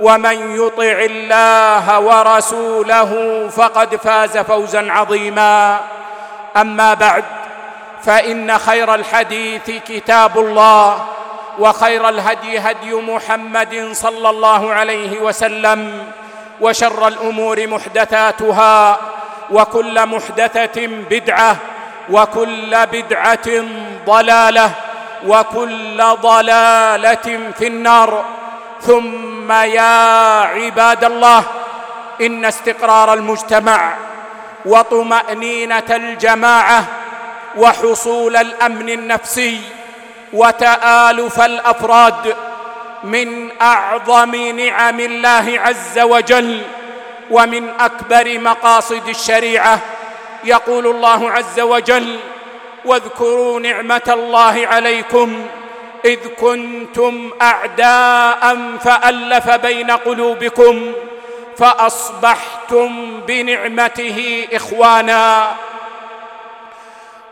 ومن يطع الله ورسوله فقد فاز فوزا عظيما. أما بعد فإن خير الحديث كتاب الله وخير الهدي هدي محمد صلى الله عليه وسلم وشر الأمور محدثاتها وكل محدثة بدعة وكل بدعة ضلالة وكل ضلالة في النار. ثم يا عباد الله إن استقرار المجتمع وطمأنينة الجماعة وحصول الأمن النفسي وتآلف الأفراد من أعظم نعم الله عز وجل ومن أكبر مقاصد الشريعة يقول الله عز وجل واذكروا نعمة الله عليكم إذ كنتم أعداء فألف بين قلوبكم فأصبحتم بنعمته إخوانا.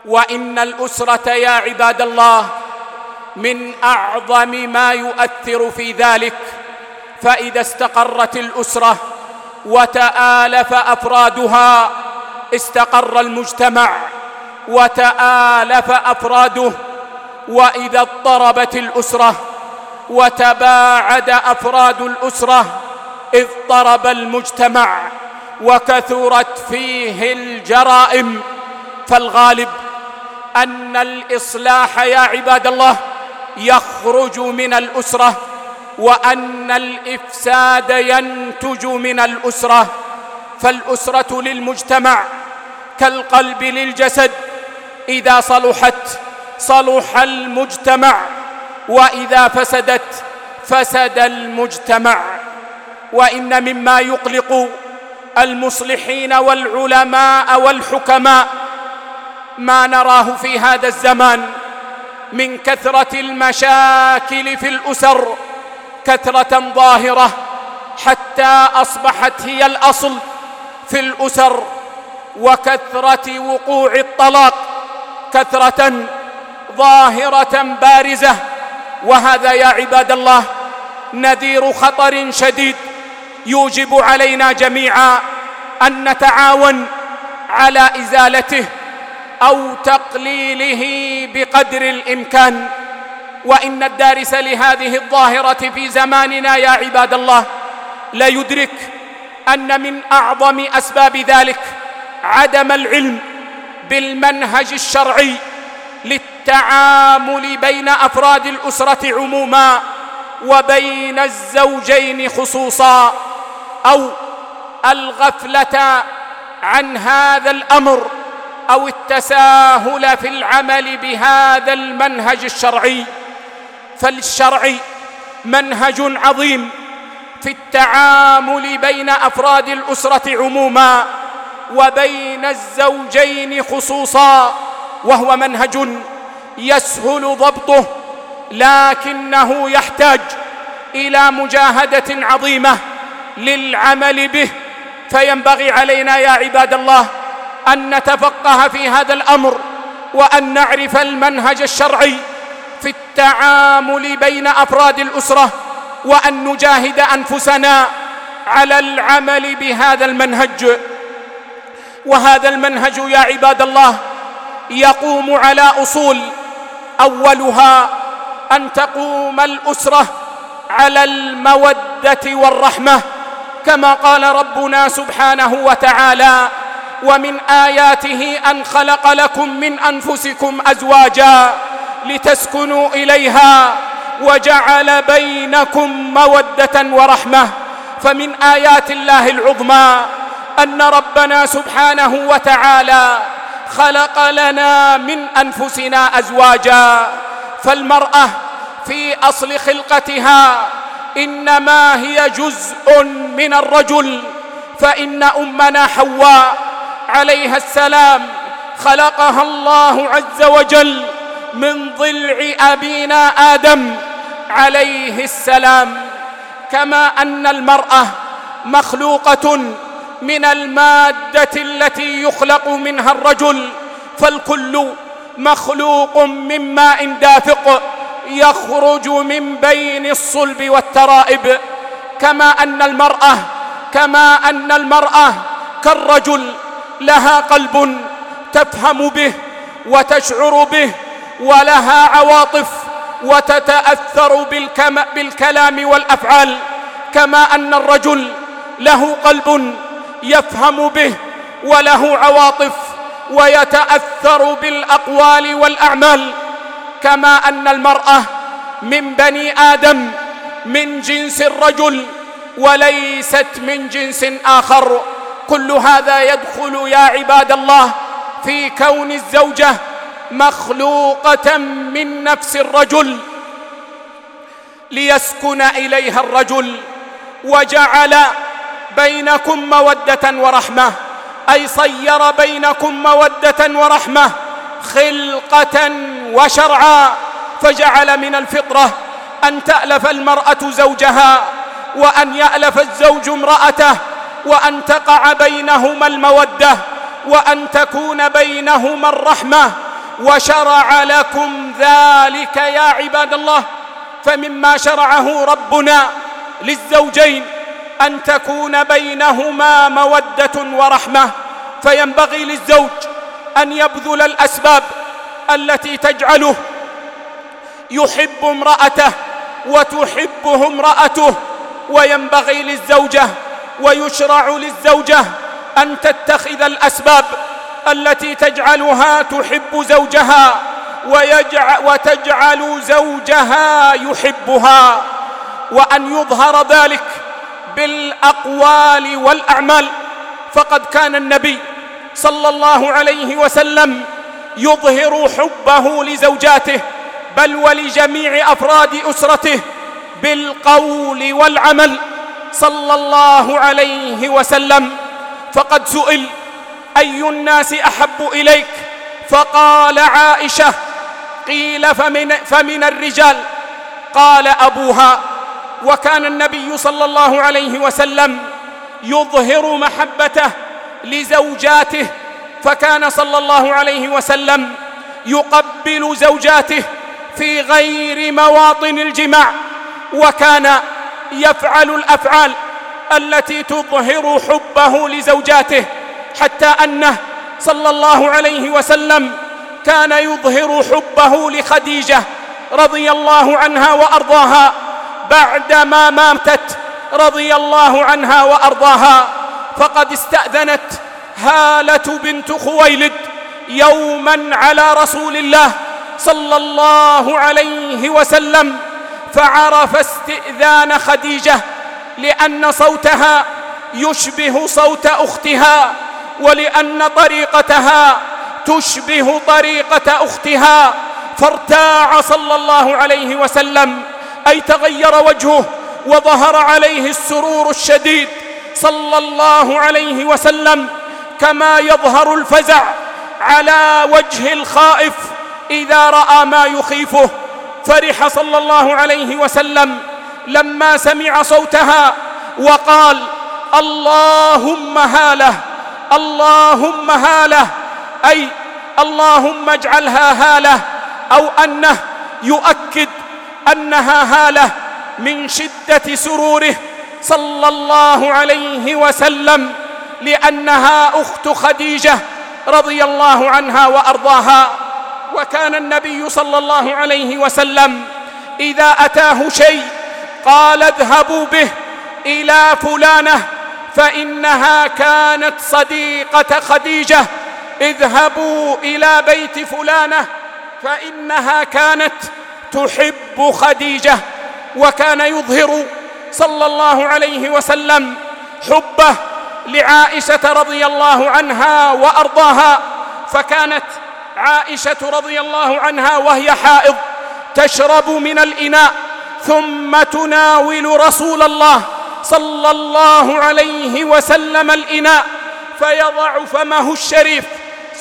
وإن الأسرة يا عباد الله من أعظم ما يؤثر في ذلك فإذا استقرت الأسرة وتآلف أفرادها استقر المجتمع وتآلف أفراده واذا اضطربت الاسره وتباعد افراد الاسره اضطرب المجتمع وكثرت فيه الجرائم فالغالب ان الاصلاح يا عباد الله يخرج من الاسره وان الافساد ينتج من الاسره فالاسره للمجتمع كالقلب للجسد اذا صلحت صلح المجتمع وإذا فسدت فسد المجتمع. وإن مما يقلق المصلحين والعلماء والحكماء ما نراه في هذا الزمان من كثرة المشاكل في الأسر كثرة ظاهرة حتى أصبحت هي الأصل في الأسر وكثرة وقوع الطلاق كثرة ظاهرة بارزة. وهذا يا عباد الله نذير خطر شديد يوجب علينا جميعا أن نتعاون على إزالته أو تقليله بقدر الإمكان. وإن الدارس لهذه الظاهرة في زماننا يا عباد الله لا يدرك أن من أعظم أسباب ذلك عدم العلم بالمنهج الشرعي للتعامل بين أفراد الأسرة عموما وبين الزوجين خصوصا أو الغفلة عن هذا الأمر أو التساهل في العمل بهذا المنهج الشرعي. فالشرع منهج عظيم في التعامل بين أفراد الأسرة عموما وبين الزوجين خصوصا وهو منهج يسهل ضبطه لكنه يحتاج إلى مجاهدة عظيمة للعمل به. فينبغي علينا يا عباد الله أن نتفقه في هذا الأمر وأن نعرف المنهج الشرعي في التعامل بين أفراد الأسرة وأن نجاهد أنفسنا على العمل بهذا المنهج. وهذا المنهج يا عباد الله يقوم على أصول أولها أن تقوم الأسرة على المودة والرحمة كما قال ربنا سبحانه وتعالى ومن آياته أن خلق لكم من أنفسكم أزواجا لتسكنوا إليها وجعل بينكم مودة ورحمة فمن آيات الله العظمى أن ربنا سبحانه وتعالى خلق لنا من أنفسنا أزواجا فالمرأة في أصل خلقتها إنما هي جزء من الرجل فإن أمنا حواء عليها السلام خلقها الله عز وجل من ضلع أبينا آدم عليه السلام. كما أن المرأة مخلوقة من المادة التي يخلق منها الرجل فالكل مخلوق من ماء دافق يخرج من بين الصلب والترائب. كما أن المرأة كما أن المرأة كالرجل لها قلب تفهم به وتشعر به ولها عواطف وتتأثر بالكلام والأفعال. كما أن الرجل له قلب يفهم به وله عواطف ويتأثر بالأقوال والأعمال كما أن المرأة من بني آدم من جنس الرجل وليست من جنس آخر. كل هذا يدخل يا عباد الله في كون الزوجة مخلوقة من نفس الرجل ليسكن إليها الرجل وجعل بينكم مودة ورحمة. أي صير بينكم مودة ورحمة خلقة وشرعا. فجعل من الفطرة أن تألف المرأة زوجها وأن يألف الزوج امرأته وأن تقع بينهما المودة وأن تكون بينهما الرحمة وشرع لكم ذلك يا عباد الله. فمما شرعه ربنا للزوجين. أن تكون بينهما مودة ورحمة فينبغي للزوج أن يبذل الأسباب التي تجعله يحب امرأته وتحبه امرأته وينبغي للزوجة ويشرع للزوجة أن تتخذ الأسباب التي تجعلها تحب زوجها وتجعل زوجها يحبها وأن يظهر ذلك بالأقوال والأعمال فقد كان النبي صلى الله عليه وسلم يظهر حبه لزوجاته بل ولجميع أفراد أسرته بالقول والعمل صلى الله عليه وسلم. فقد سئل أي الناس أحب إليك؟ فقال عائشة قيل فمن, فمن الرجال. قال أبوها وكان النبي صلى الله عليه وسلم يظهر محبته لزوجاته فكان صلى الله عليه وسلم يقبل زوجاته في غير مواطن الجماع وكان يفعل الأفعال التي تظهر حبه لزوجاته حتى أنه صلى الله عليه وسلم كان يظهر حبه لخديجة رضي الله عنها وأرضاها. بعدما ماتت رضي الله عنها وأرضاها فقد استأذنت هالة بنت خويلد يوما على رسول الله صلى الله عليه وسلم فعرف استئذان خديجة لأن صوتها يشبه صوت أختها ولأن طريقتها تشبه طريقة أختها فارتاع صلى الله عليه وسلم أي تغير وجهه وظهر عليه السرور الشديد صلى الله عليه وسلم كما يظهر الفزع على وجه الخائف إذا رأى ما يخيفه. فرح صلى الله عليه وسلم لما سمع صوتها وقال اللهم هاله اللهم هاله أي اللهم اجعلها هاله أو أنه يؤكد أنها هالة من شدة سروره صلى الله عليه وسلم لأنها أخت خديجة رضي الله عنها وأرضاها. وكان النبي صلى الله عليه وسلم إذا أتاه شيء قال اذهبوا به إلى فلانة فإنها كانت صديقة خديجة. اذهبوا إلى بيت فلانة فإنها كانت تحب خديجة وكان يظهر صلى الله عليه وسلم حبه لعائشة رضي الله عنها وأرضاها فكانت عائشة رضي الله عنها وهي حائض تشرب من الإناء ثم تناول رسول الله صلى الله عليه وسلم الإناء فيضع فمه الشريف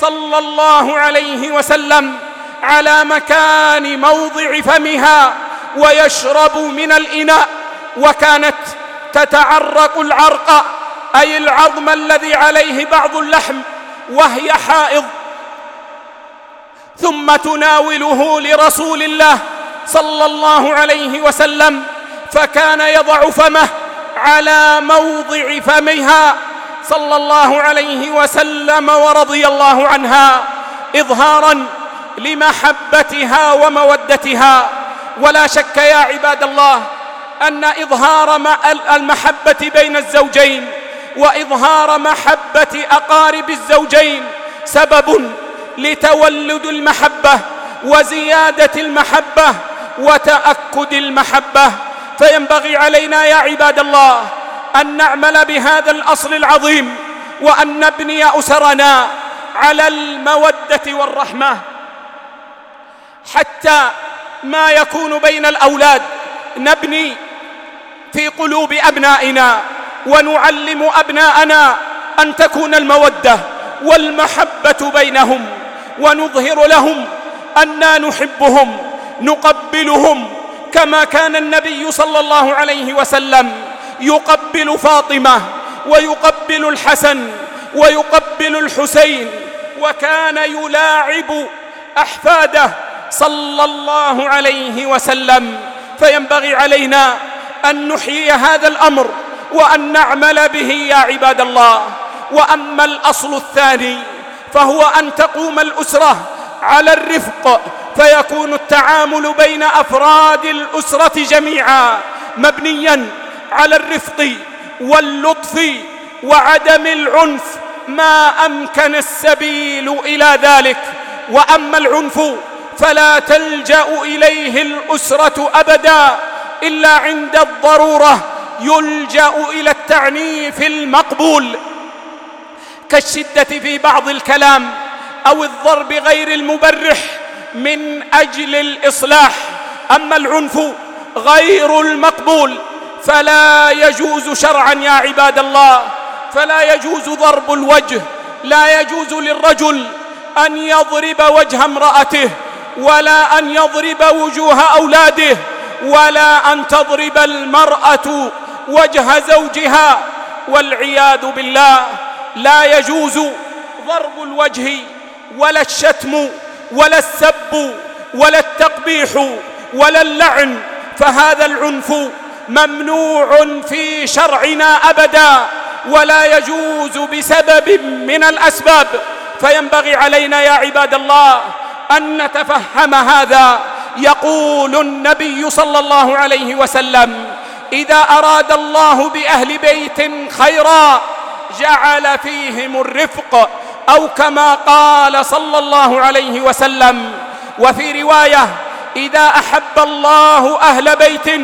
صلى الله عليه وسلم. على مكان موضع فمها ويشرب من الإناء وكانت تتعرق العرق أي العظم الذي عليه بعض اللحم وهي حائض. ثم تناوله لرسول الله صلى الله عليه وسلم فكان يضع فمه على موضع فمها صلى الله عليه وسلم ورضي الله عنها إظهاراً لمحبتها ومودتها. ولا شك يا عباد الله أن إظهار المحبة بين الزوجين وإظهار محبة أقارب الزوجين سبب لتولد المحبة وزيادة المحبة وتأكد المحبة. فينبغي علينا يا عباد الله أن نعمل بهذا الأصل العظيم وأن نبني أسرنا على المودة والرحمة. حتى ما يكون بين الأولاد نبني في قلوب أبنائنا ونعلم أبناءنا أن تكون المودة والمحبة بينهم ونظهر لهم أننا نحبهم نقبلهم كما كان النبي صلى الله عليه وسلم يقبل فاطمة ويقبل الحسن ويقبل الحسين وكان يلاعب أحفاده صلى الله عليه وسلم فينبغي علينا أن نحيي هذا الأمر وأن نعمل به يا عباد الله. وأما الأصل الثاني فهو أن تقوم الأسرة على الرفق فيكون التعامل بين أفراد الأسرة جميعا مبنيا على الرفق واللطف وعدم العنف. ما أمكن السبيل إلى ذلك. وأما العنف فلا تلجأ إليه الأسرة أبدا إلا عند الضرورة يلجأ إلى التعنيف المقبول. كالشدة في بعض الكلام أو الضرب غير المبرح من أجل الإصلاح. أما العنف غير المقبول فلا يجوز شرعا يا عباد الله فلا يجوز ضرب الوجه لا يجوز للرجل أن يضرب وجه امرأته. ولا أن يضرب وجوه أولاده ولا أن تضرب المرأة وجه زوجها والعياذ بالله لا يجوز ضرب الوجه ولا الشتم ولا السب ولا التقبيح ولا اللعن فهذا العنف ممنوع في شرعنا أبدا ولا يجوز بسبب من الأسباب فينبغي علينا يا عباد الله أن نتفهم هذا يقول النبي صلى الله عليه وسلم إذا أراد الله بأهل بيت خيرا جعل فيهم الرفق أو كما قال صلى الله عليه وسلم وفي رواية إذا أحب الله أهل بيت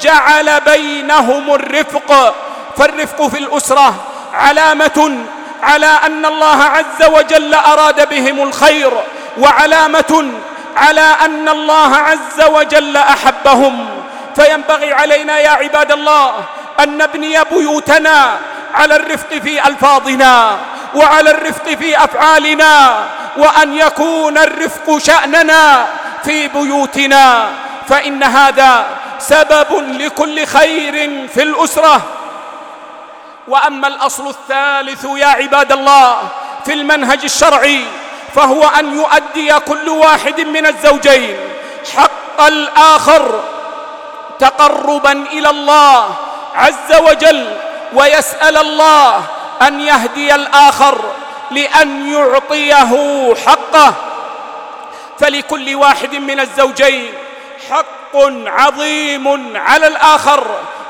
جعل بينهم الرفق فالرفق في الأسرة علامة على أن الله عز وجل أراد بهم الخير وعلامة على أن الله عز وجل أحبهم. فينبغي علينا يا عباد الله أن نبني بيوتنا على الرفق في ألفاظنا وعلى الرفق في أفعالنا وأن يكون الرفق شأننا في بيوتنا. فإن هذا سبب لكل خير في الأسرة. وأما الأصل الثالث يا عباد الله في المنهج الشرعي فهو أن يؤدي كل واحد من الزوجين. حق الآخر تقربا إلى الله عز وجل ويسأل الله أن يهدي الآخر لأن يعطيه حقه. فلكل واحد من الزوجين حق عظيم على الآخر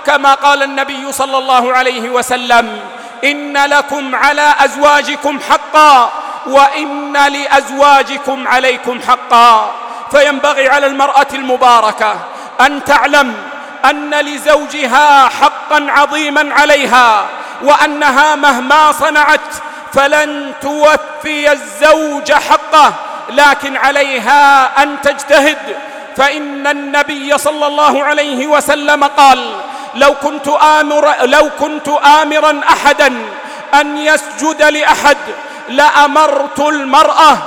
كما قال النبي صلى الله عليه وسلم إن لكم على أزواجكم حقا. وإن لأزواجكم عليكم حقا فينبغي على المرأة المباركة أن تعلم أن لزوجها حقا عظيما عليها وأنها مهما صنعت فلن توفي الزوج حقه لكن عليها أن تجتهد فإن النبي صلى الله عليه وسلم قال لو كنت آمر لو كنت آمرا أحدا أن يسجد لأحد لأمرت المرأة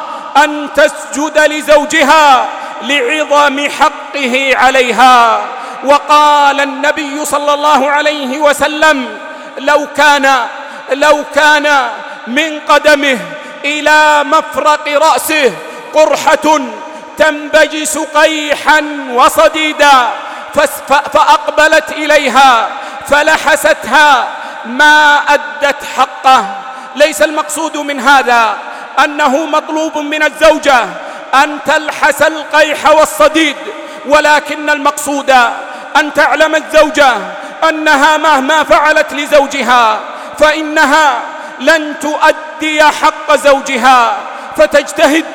أن تسجد لزوجها لعظم حقه عليها. وقال النبي صلى الله عليه وسلم لو كان لو كان من قدمه إلى مفرق رأسه قرحة تنبجس قيحا وصديدا فأقبلت إليها فلحستها ما أدت حقه. ليس المقصود من هذا أنه مطلوب من الزوجة أن تلحس القيح والصديد ولكن المقصود أن تعلم الزوجة أنها مهما فعلت لزوجها فإنها لن تؤدي حق زوجها فتجتهد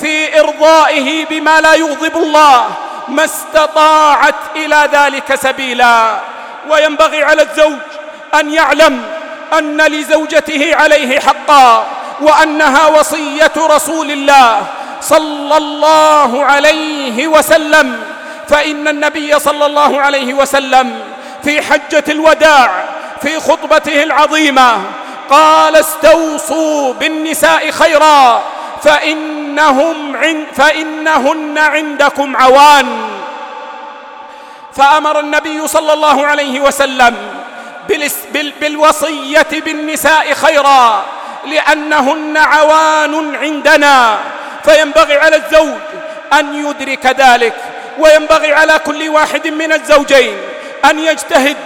في إرضائه بما لا يغضب الله ما استطاعت إلى ذلك سبيلا. وينبغي على الزوج أن يعلم أن لزوجته عليه حقا وأنها وصية رسول الله صلى الله عليه وسلم. فإن النبي صلى الله عليه وسلم في حجة الوداع في خطبته العظيمة قال استوصوا بالنساء خيرا فإنهم عن فإنهن عندكم عوان. فأمر النبي صلى الله عليه وسلم بالوصية بالنساء خيرا لأنهن عوان عندنا. فينبغي على الزوج أن يدرك ذلك وينبغي على كل واحد من الزوجين أن يجتهد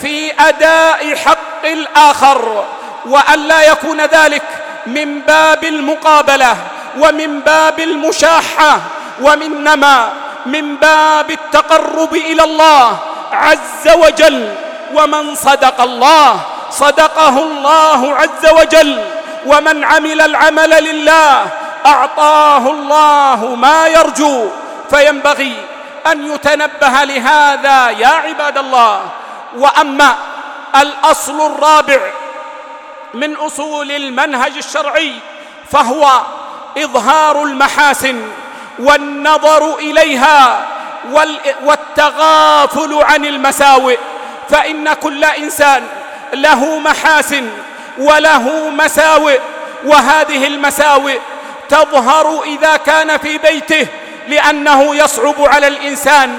في أداء حق الآخر وأن لا يكون ذلك من باب المقابلة ومن باب المشاحة ومنما من باب التقرب إلى الله عز وجل. ومن صدق الله صدقه الله عز وجل ومن عمل العمل لله أعطاه الله ما يرجو. فينبغي أن يتنبه لهذا يا عباد الله. وأما الأصل الرابع من أصول المنهج الشرعي فهو إظهار المحاسن والنظر إليها والتغافل عن المساوئ. فإن كل إنسان له محاسن وله مساوئ وهذه المساوئ تظهر إذا كان في بيته لأنه يصعب على الإنسان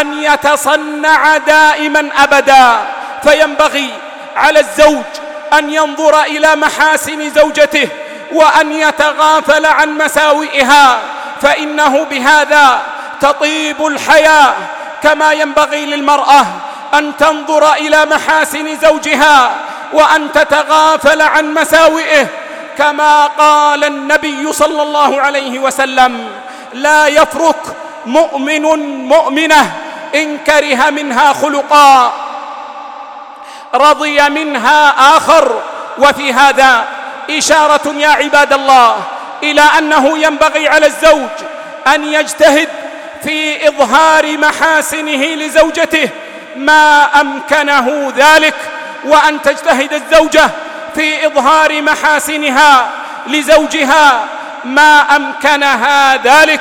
أن يتصنع دائما أبدا. فينبغي على الزوج أن ينظر إلى محاسن زوجته وأن يتغافل عن مساوئها. فإنه بهذا تطيب الحياة كما ينبغي للمرأة أن تنظر إلى محاسن زوجها وأن تتغافل عن مساوئه كما قال النبي صلى الله عليه وسلم لا يفرك مؤمن مؤمنة إن كره منها خلقا رضي منها آخر. وفي هذا إشارة يا عباد الله إلى أنه ينبغي على الزوج أن يجتهد في إظهار محاسنه لزوجته ما أمكنه ذلك وأن تجتهد الزوجة في إظهار محاسنها لزوجها. ما أمكنها ذلك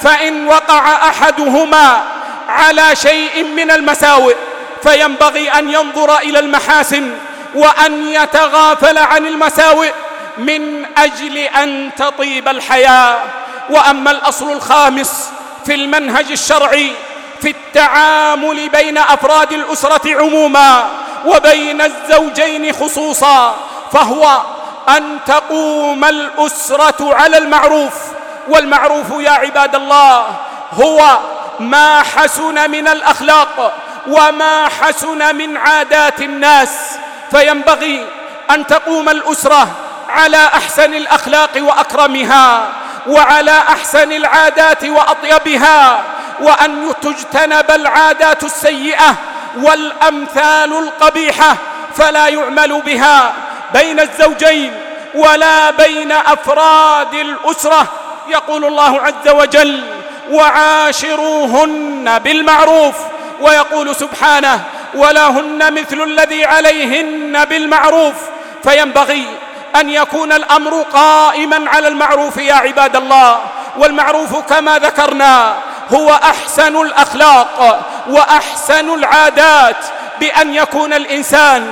فإن وقع أحدهما على شيء من المساوئ فينبغي أن ينظر إلى المحاسن وأن يتغافل عن المساوئ من أجل أن تطيب الحياة. وأما الأصل الخامس في المنهج الشرعي في التعامل بين أفراد الأسرة عموما وبين الزوجين خصوصا فهو أن تقوم الأسرة على المعروف. والمعروف يا عباد الله هو ما حسن من الأخلاق وما حسن من عادات الناس. فينبغي أن تقوم الأسرة على أحسن الأخلاق وأكرمها وعلى أحسن العادات وأطيبها. وأن تجتنب العادات السيئة والأمثال القبيحة فلا يعمل بها بين الزوجين ولا بين أفراد الأسرة. يقول الله عز وجل وعاشروهن بالمعروف ويقول سبحانه ولهن مثل الذي عليهن بالمعروف فينبغي أن يكون الأمر قائما على المعروف يا عباد الله. والمعروف كما ذكرنا هو أحسن الأخلاق وأحسن العادات بأن يكون الإنسان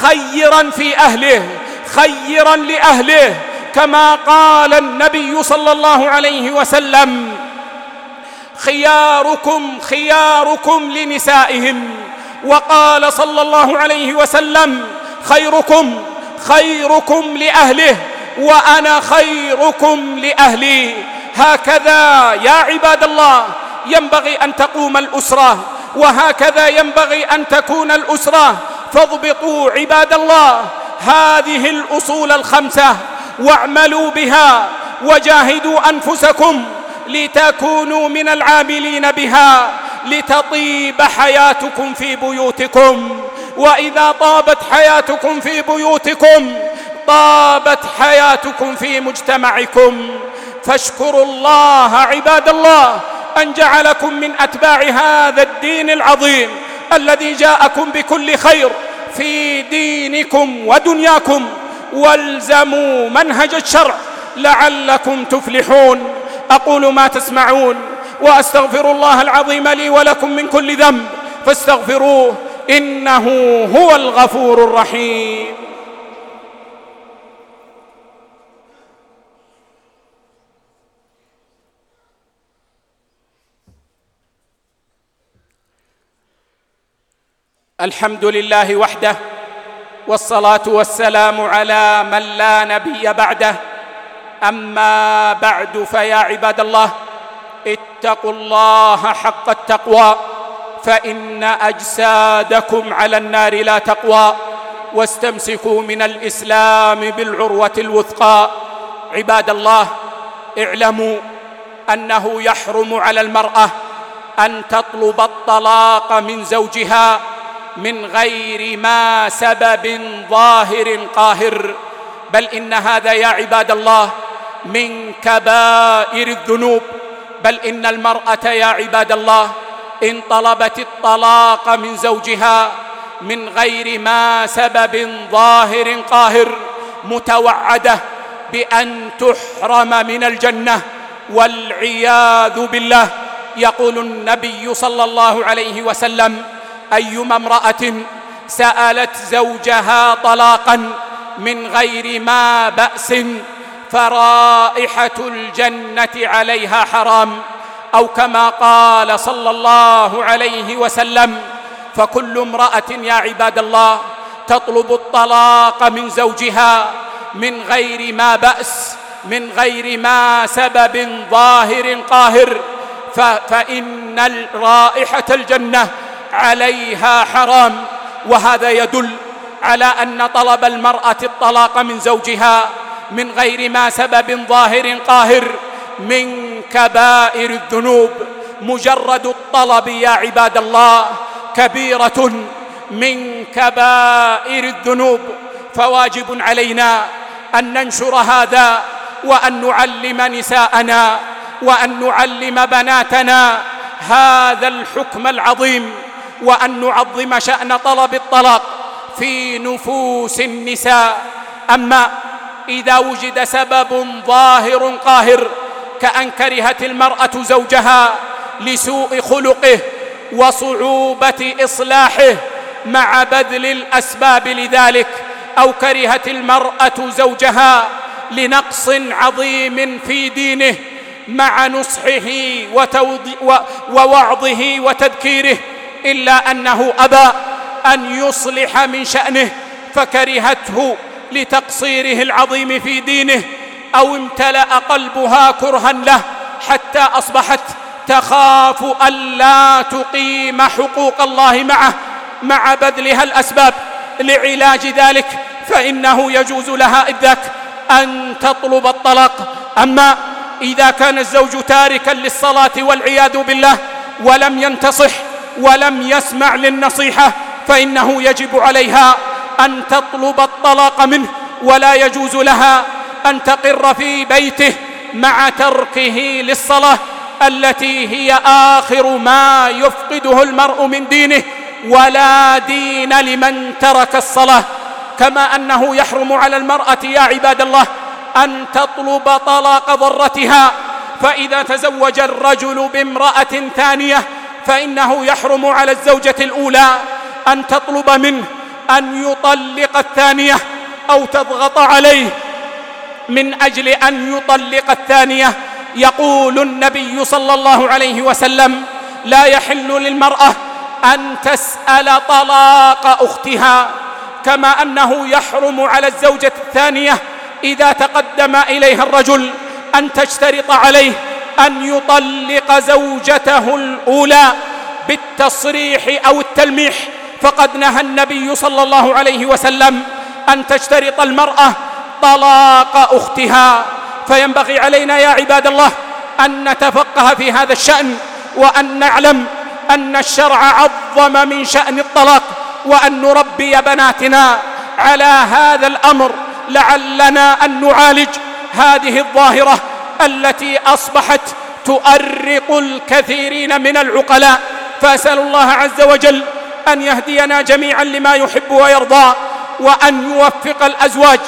خيرا في أهله خيرا لأهله. كما قال النبي صلى الله عليه وسلم خياركم خياركم لنسائهم. وقال صلى الله عليه وسلم خيركم خيركم لأهله وأنا خيركم لأهلي. هكذا يا عباد الله ينبغي أن تقوم الأسرة وهكذا ينبغي أن تكون الأسرة. فاضبطوا عباد الله هذه الأصول الخمسة واعملوا بها وجاهدوا أنفسكم لتكونوا من العاملين بها لتطيب حياتكم في بيوتكم. وإذا طابت حياتكم في بيوتكم طابت حياتكم في مجتمعكم. فاشكروا الله عباد الله أن جعلكم من أتباع هذا الدين العظيم الذي جاءكم بكل خير في دينكم ودنياكم والزموا منهج الشرع لعلكم تفلحون. أقول ما تسمعون وأستغفر الله العظيم لي ولكم من كل ذنب فاستغفروه إنه هو الغفور الرحيم. الحمد لله وحده والصلاة والسلام على من لا نبي بعده. أما بعد فيا عباد الله اتقوا الله حق التقوى فإن أجسادكم على النار لا تقوى واستمسكوا من الإسلام بالعروة الوثقى. عباد الله اعلموا أنه يحرم على المرأة أن تطلب الطلاق من زوجها من غير ما سبب ظاهر قاهر بل إن هذا يا عباد الله من كبائر الذنوب. بل إن المرأة يا عباد الله إن طلبت الطلاق من زوجها من غير ما سبب ظاهر قاهر. متوعدة بأن تحرم من الجنة. والعياذ بالله. يقول النبي صلى الله عليه وسلم أيما امرأة سألت زوجها طلاقا من غير ما بأس فرائحة الجنة عليها حرام أو كما قال صلى الله عليه وسلم فكل امرأة يا عباد الله تطلب الطلاق من زوجها من غير ما بأس من غير ما سبب ظاهر قاهر فإن رائحة الجنة عليها حرام وهذا يدل على أن طلب المرأة الطلاق من زوجها من غير ما سبب ظاهر قاهر من كبائر الذنوب. مجرد الطلب يا عباد الله كبيرة من كبائر الذنوب. فواجب علينا أن ننشر هذا وأن نعلم نساءنا وأن نعلم بناتنا. هذا الحكم العظيم. وأن نعظم شأن طلب الطلاق في نفوس النساء. أما إذا وجد سبب ظاهر قاهر كأن كرهت المرأة زوجها لسوء خلقه وصعوبة إصلاحه مع بذل الأسباب لذلك أو كرهت المرأة زوجها لنقص عظيم في دينه مع نصحه ووعظه وتذكيره. إلا أنه أبى أن يصلح من شأنه فكرهته لتقصيره العظيم في دينه أو امتلأ قلبها كرها له حتى أصبحت تخاف ألا تقيم حقوق الله معه مع بذلها الأسباب. لعلاج ذلك فإنه يجوز لها اذك أن تطلب الطلاق. أما إذا كان الزوج تاركا للصلاة والعياذ بالله ولم ينتصح ولم يسمع للنصيحة فإنه يجب عليها أن تطلب الطلاق منه ولا يجوز لها أن تقر في بيته مع تركه للصلاة التي هي آخر ما يفقده المرء من دينه ولا دين لمن ترك الصلاة. كما أنه يحرم على المرأة يا عباد الله أن تطلب طلاق ضرتها. فإذا تزوج الرجل بامرأة ثانية فإنه يحرم على الزوجة الأولى أن تطلب منه أن يطلق الثانية أو تضغط عليه. من أجل أن يطلق الثانية يقول النبي صلى الله عليه وسلم لا يحل للمرأة أن تسأل طلاق أختها كما أنه يحرم على الزوجة الثانية إذا تقدم إليها الرجل أن تشترط عليه أن يطلق زوجته الأولى بالتصريح أو التلميح. فقد نهى النبي صلى الله عليه وسلم أن تشترط المرأة طلاق أختها. فينبغي علينا يا عباد الله أن نتفقه في هذا الشأن وأن نعلم أن الشرع عظم من شأن الطلاق وأن نربي بناتنا على هذا الأمر لعلنا أن نعالج هذه الظاهرة التي أصبحت تؤرق الكثيرين من العقلاء. فأسأل الله عز وجل أن يهدينا جميعا لما يحب ويرضى وأن يوفق الأزواج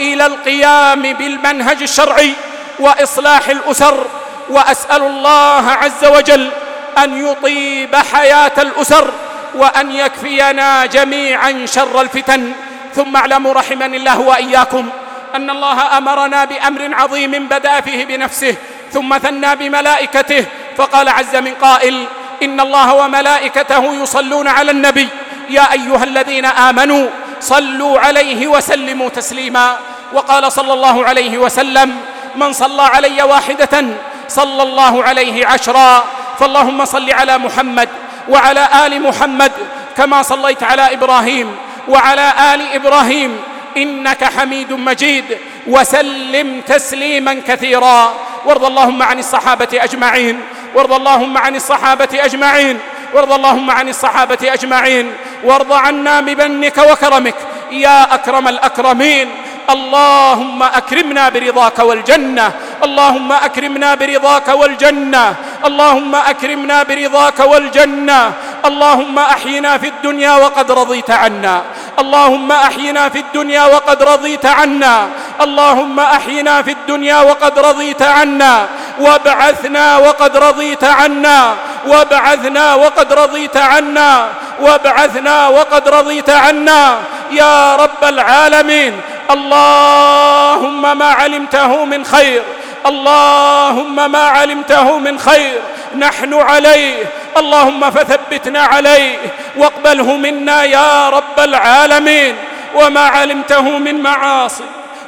إلى القيام بالمنهج الشرعي وإصلاح الأسر. وأسأل الله عز وجل أن يطيب حياة الأسر وأن يكفينا جميعا شر الفتن. ثم اعلموا رحمني الله وإياكم. أن الله أمرنا بأمر عظيم بدأ فيه بنفسه ثم ثنى بملائكته فقال عز من قائل إن الله وملائكته يصلون على النبي. يا أيها الذين آمنوا صلوا عليه وسلموا تسليما. وقال صلى الله عليه وسلم من صلى علي واحدة صلى الله عليه عشرا. فاللهم صل على محمد وعلى آل محمد كما صليت على إبراهيم وعلى آل إبراهيم إنك حميد مجيد. وسلم تسليما كثيرا. وارض اللهم عن الصحابة أجمعين. وارض اللهم عن الصحابة أجمعين. وارض اللهم عن الصحابة أجمعين. وارض عنا ببنك وكرمك. يا أكرم الأكرمين. اللهم أكرمنا برضاك والجنة. اللهم أكرمنا برضاك والجنة. اللهم أكرمنا برضاك والجنة. اللهم أحينا في الدنيا وقد رضيت عنا. اللهم أحينا في الدنيا وقد رضيت عنا. اللهم أحينا في الدنيا وقد رضيت عنا. وابعثنا وقد رضيت عنا. وابعثنا وقد رضيت عنا. وابعثنا وقد رضيت عنا. يا رب العالمين. اللهم ما علمته من خير. اللهم ما علمته من خير. نحن عليه. اللهم فثبتنا عليه. واقبله منا يا رب العالمين. وما علمته من معاصي.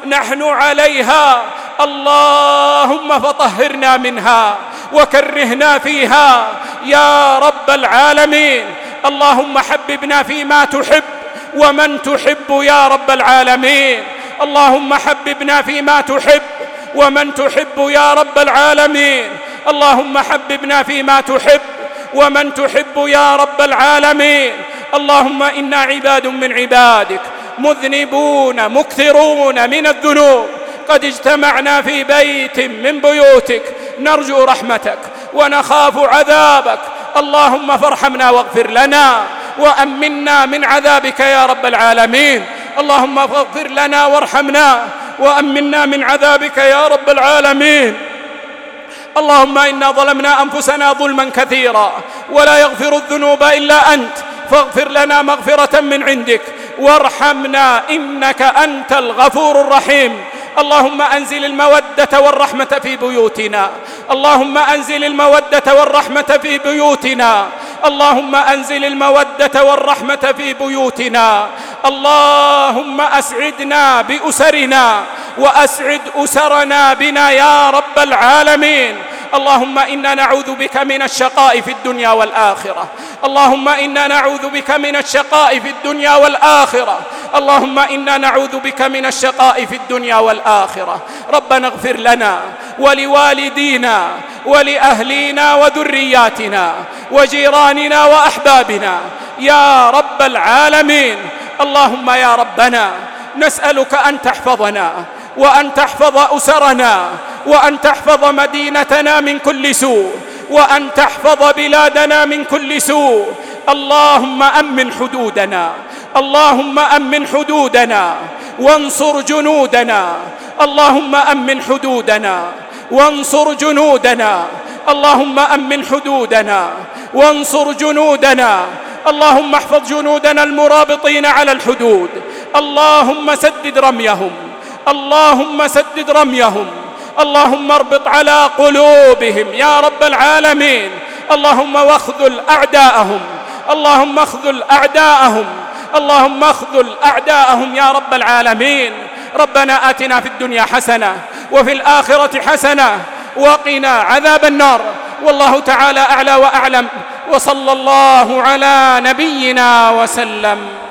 نحن عليها. اللهم فطهرنا منها. وكرهنا فيها. يا رب العالمين. اللهم حببنا فيما تحب. ومن تحب يا رب العالمين. اللهم حببنا فيما تحب. ومن تحب يا رب العالمين. اللهم حببنا فيما تحب ومن تحب يا رب العالمين. اللهم إنا عباد من عبادك مذنبون مكثرون من الذنوب. قد اجتمعنا في بيت من بيوتك نرجو رحمتك ونخاف عذابك. اللهم فارحمنا واغفر لنا وأمنا من عذابك يا رب العالمين. اللهم فاغفر لنا وارحمنا وأمنا من عذابك يا رب العالمين. اللهم إنا ظلمنا أنفسنا ظلما كثيرا ولا يغفر الذنوب إلا أنت فاغفر لنا مغفرة من عندك وارحمنا إنك أنت الغفور الرحيم اللهم أنزل المودة والرحمة في بيوتنا اللهم أنزل المودة والرحمة في بيوتنا اللهم أنزل المودة والرحمة في بيوتنا. اللهم أسعدنا بأسرنا وأسعد أسرنا بنا يا رب العالمين. اللهم إنا نعوذ بك من الشقاء في الدنيا والآخرة. اللهم إنا نعوذ بك من الشقاء في الدنيا والآخرة. اللهم إنا نعوذ بك من الشقاء في الدنيا والآخرة. ربنا اغفر لنا ولوالدينا ولأهلينا وذرياتنا وجيراننا وأحبابنا. يا رب العالمين. اللهم يا ربنا نسألك أن تحفظنا وأن تحفظ أسرنا وأن تحفظ مدينتنا من كل سوء وأن تحفظ بلادنا من كل سوء. اللهم أمن حدودنا اللهم أمن حدودنا وانصر جنودنا. اللهم أمن حدودنا وانصر جنودنا. اللهم أمن حدودنا وانصر جنودنا. اللهم احفظ جنودنا المرابطين على الحدود. اللهم سدد رميهم. اللهم سدد رميهم. اللهم اربط على قلوبهم يا رب العالمين. اللهم واخذل أعداءهم. اللهم اخذل أعداءهم. اللهم اخذل أعداءهم يا رب العالمين. ربنا آتنا في الدنيا حسنة وفي الآخرة حسنة وقنا عذاب النار. والله تعالى أعلى وأعلم. وصلى الله على نبينا وسلم.